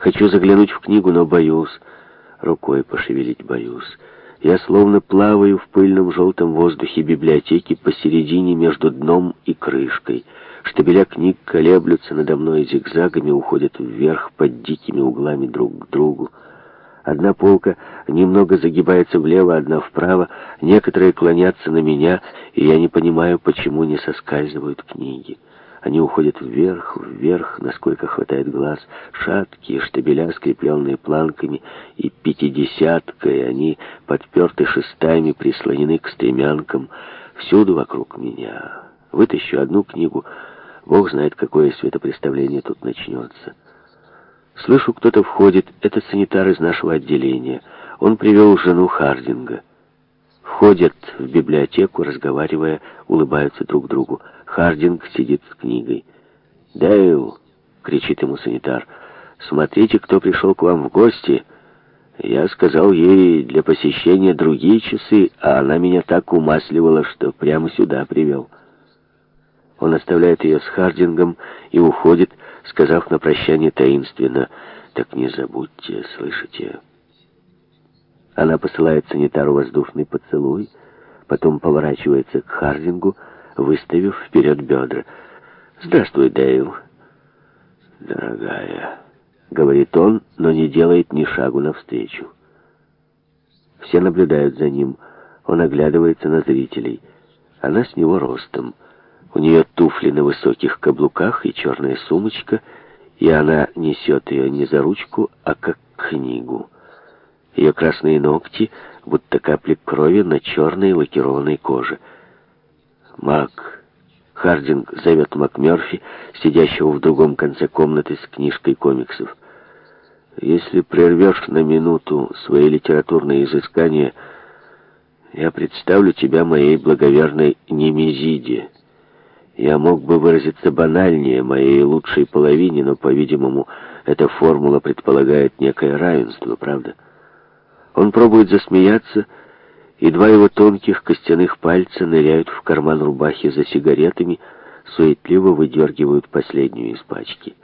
Хочу заглянуть в книгу, но боюсь. Рукой пошевелить боюсь. Я словно плаваю в пыльном желтом воздухе библиотеки посередине между дном и крышкой. Штабеля книг колеблются надо мной зигзагами, уходят вверх под дикими углами друг к другу. Одна полка немного загибается влево, одна вправо, некоторые клонятся на меня, и я не понимаю, почему не соскальзывают книги. Они уходят вверх, вверх, насколько хватает глаз. Шаткие штабеля, скрепленные планками и пятидесяткой, они подперты шестами, прислонены к стремянкам. Всюду вокруг меня. Вытащу одну книгу. Бог знает, какое светопреставление тут начнется. Слышу, кто-то входит. Это санитар из нашего отделения. Он привел жену Хардинга. Входят в библиотеку, разговаривая, улыбаются друг другу. Хардинг сидит с книгой. «Дэйл!» — кричит ему санитар. «Смотрите, кто пришел к вам в гости!» Я сказал ей для посещения другие часы, а она меня так умасливала, что прямо сюда привел. Он оставляет ее с Хардингом и уходит, сказав на прощание таинственно, «Так не забудьте, слышите?» Она посылает санитару воздушный поцелуй, потом поворачивается к Хардингу, выставив вперед бедра. «Здравствуй, Дэйл». «Дорогая», — говорит он, но не делает ни шагу навстречу. Все наблюдают за ним. Он оглядывается на зрителей. Она с него ростом. У нее туфли на высоких каблуках и черная сумочка, и она несет ее не за ручку, а как книгу. Ее красные ногти, будто капли крови на черной лакированной коже — Мак. Хардинг зовет МакМерфи, сидящего в другом конце комнаты с книжкой комиксов. Если прервешь на минуту свои литературные изыскания, я представлю тебя моей благоверной Немезиде. Я мог бы выразиться банальнее моей лучшей половине, но, по-видимому, эта формула предполагает некое равенство, правда? Он пробует засмеяться, и два его тонких костяных пальца ныряют в карман рубахи за сигаретами, суетливо выдергивают последнюю из пачки.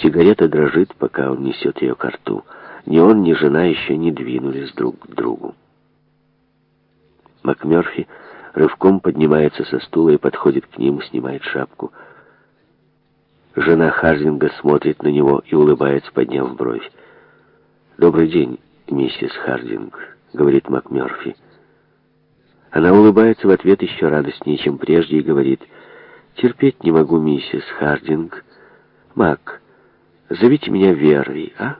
Сигарета дрожит, пока он несет ее к рту. Ни он, ни жена еще не двинулись друг к другу. МакМерфи рывком поднимается со стула и подходит к ним, снимает шапку. Жена Хардинга смотрит на него и улыбается, подняв бровь. «Добрый день, миссис Хардинг». — говорит МакМёрфи. Она улыбается в ответ еще радостнее, чем прежде, и говорит, «Терпеть не могу, миссис Хардинг. Мак, зовите меня Верой, а?»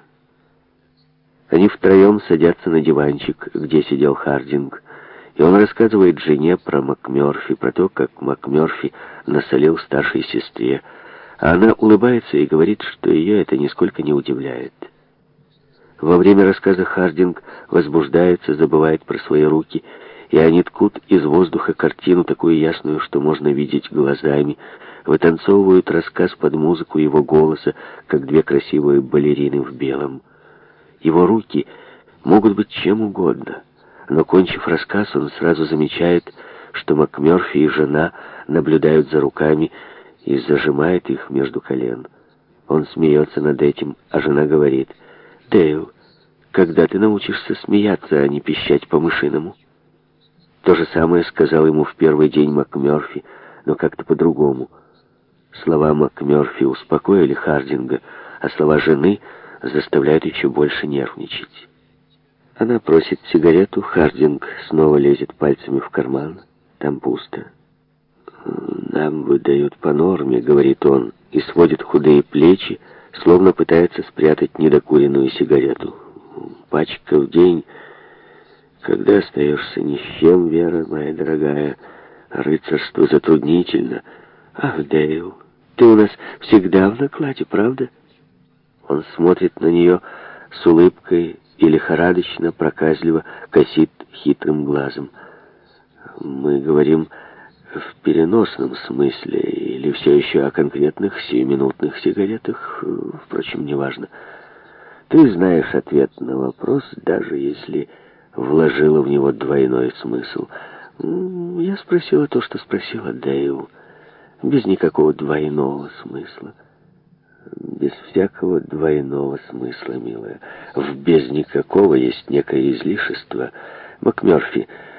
Они втроем садятся на диванчик, где сидел Хардинг, и он рассказывает жене про МакМёрфи, про то, как МакМёрфи насолил старшей сестре, а она улыбается и говорит, что ее это нисколько не удивляет. Во время рассказа Хардинг возбуждается, забывает про свои руки, и они ткут из воздуха картину, такую ясную, что можно видеть глазами, вытанцовывают рассказ под музыку его голоса, как две красивые балерины в белом. Его руки могут быть чем угодно, но, кончив рассказ, он сразу замечает, что МакМёрфи и жена наблюдают за руками и зажимает их между колен. Он смеется над этим, а жена говорит — Дейл, когда ты научишься смеяться, а не пищать по-мышиному?» То же самое сказал ему в первый день МакМёрфи, но как-то по-другому. Слова МакМёрфи успокоили Хардинга, а слова жены заставляют еще больше нервничать. Она просит сигарету, Хардинг снова лезет пальцами в карман. Там пусто. «Нам выдают по норме», — говорит он, и сводит худые плечи, — словно пытается спрятать недокуренную сигарету. Пачка в день, когда остаешься ни с чем, Вера, моя дорогая, рыцарство затруднительно. Ах, Дейл, ты у нас всегда в накладе, правда? Он смотрит на нее с улыбкой и лихорадочно, проказливо косит хитрым глазом. Мы говорим в переносном смысле или все еще о конкретных сиюминутных сигаретах, впрочем, неважно. Ты знаешь ответ на вопрос, даже если вложила в него двойной смысл. Я спросила то, что спросила Дэйв, без никакого двойного смысла. Без всякого двойного смысла, милая. В «без никакого» есть некое излишество. МакМёрфи...